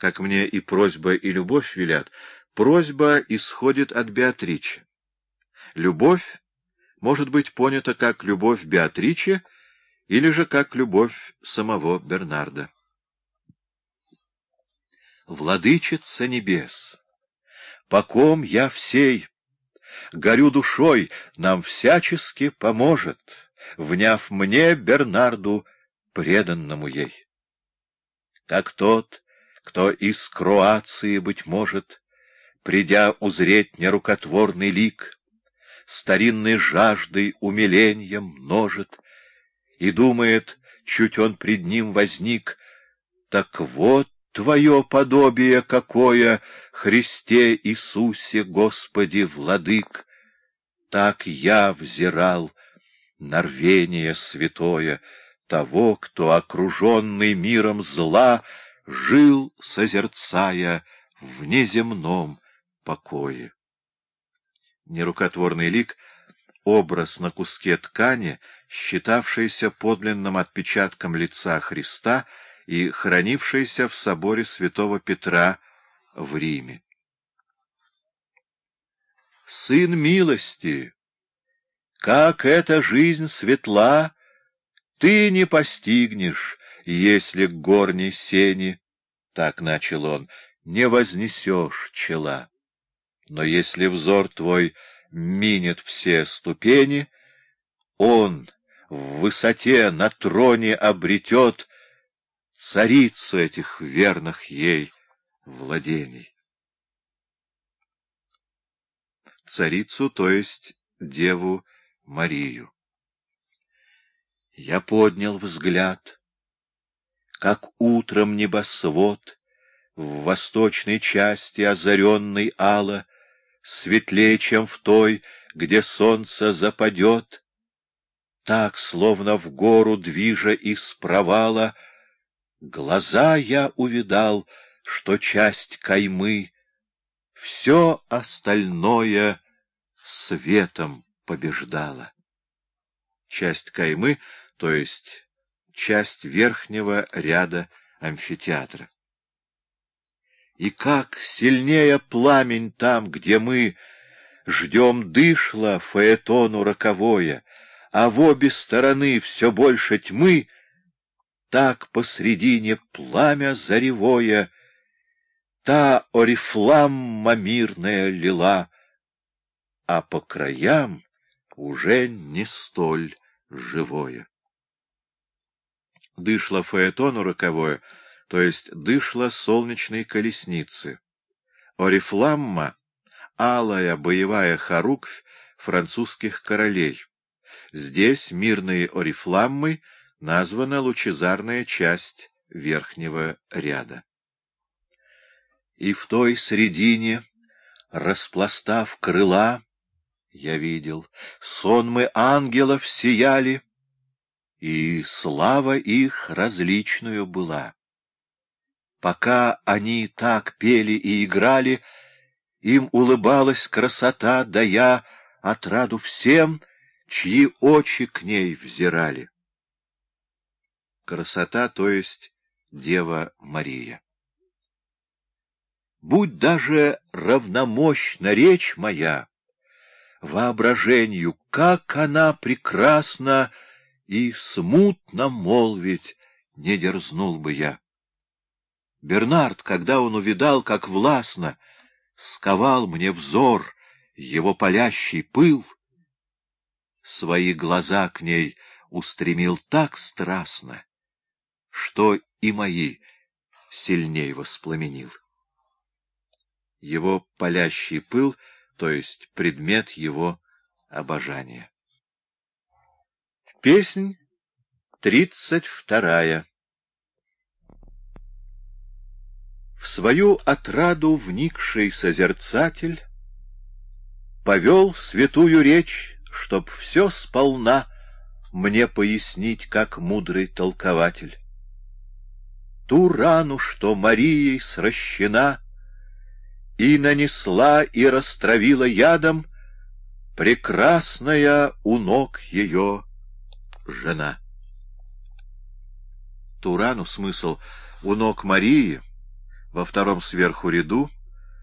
как мне и просьба, и любовь велят, просьба исходит от Беатричи. Любовь может быть понята как любовь Беатричи или же как любовь самого Бернарда. Владычица небес, по ком я всей, горю душой, нам всячески поможет, вняв мне, Бернарду, преданному ей. Как тот, кто из Кроации, быть может, придя узреть нерукотворный лик, старинной жаждой умиления множит, и думает, чуть он пред ним возник, так вот Твое подобие какое, Христе Иисусе, Господи, Владык! Так я взирал на рвение святое того, кто, окруженный миром зла, жил, созерцая в неземном покое. Нерукотворный лик — образ на куске ткани, считавшийся подлинным отпечатком лица Христа — и хранившийся в соборе святого Петра в Риме. Сын милости, как эта жизнь светла, ты не постигнешь, если к горней сени, так начал он, не вознесешь чела. Но если взор твой минет все ступени, он в высоте на троне обретет царицу этих верных ей владений. Царицу, то есть Деву Марию. Я поднял взгляд, как утром небосвод, в восточной части озаренный ало, светлее, чем в той, где солнце западет, так, словно в гору движа из провала, Глаза я увидал, что часть каймы, Все остальное светом побеждала. Часть каймы, то есть часть верхнего ряда амфитеатра. И как сильнее пламень там, где мы Ждем дышла фаэтону роковое, А в обе стороны все больше тьмы — так посредине пламя заревое, Та орифламма мирная лила, А по краям уже не столь живое. Дышло фаэтону роковое, то есть дышло солнечной колесницы. Орифламма — алая боевая хоруквь французских королей. Здесь мирные орифламмы — названа лучезарная часть верхнего ряда. И в той средине, распластав крыла, я видел, сонмы ангелов сияли, и слава их различную была. Пока они так пели и играли, им улыбалась красота, дая отраду всем, чьи очи к ней взирали красота, то есть Дева Мария. Будь даже равномощна речь моя, воображению, как она прекрасна, и смутно молвить не дерзнул бы я. Бернард, когда он увидал, как властно сковал мне взор его палящий пыл, свои глаза к ней устремил так страстно, что и мои сильней воспламенил. Его палящий пыл, то есть предмет его обожания. Песнь тридцать вторая. В свою отраду вникший созерцатель Повел святую речь, чтоб все сполна Мне пояснить, как мудрый толкователь. Ту рану, что Марией сращена, и нанесла и растравила ядом прекрасная у ног ее жена. Турану смысл у ног Марии, во втором сверху ряду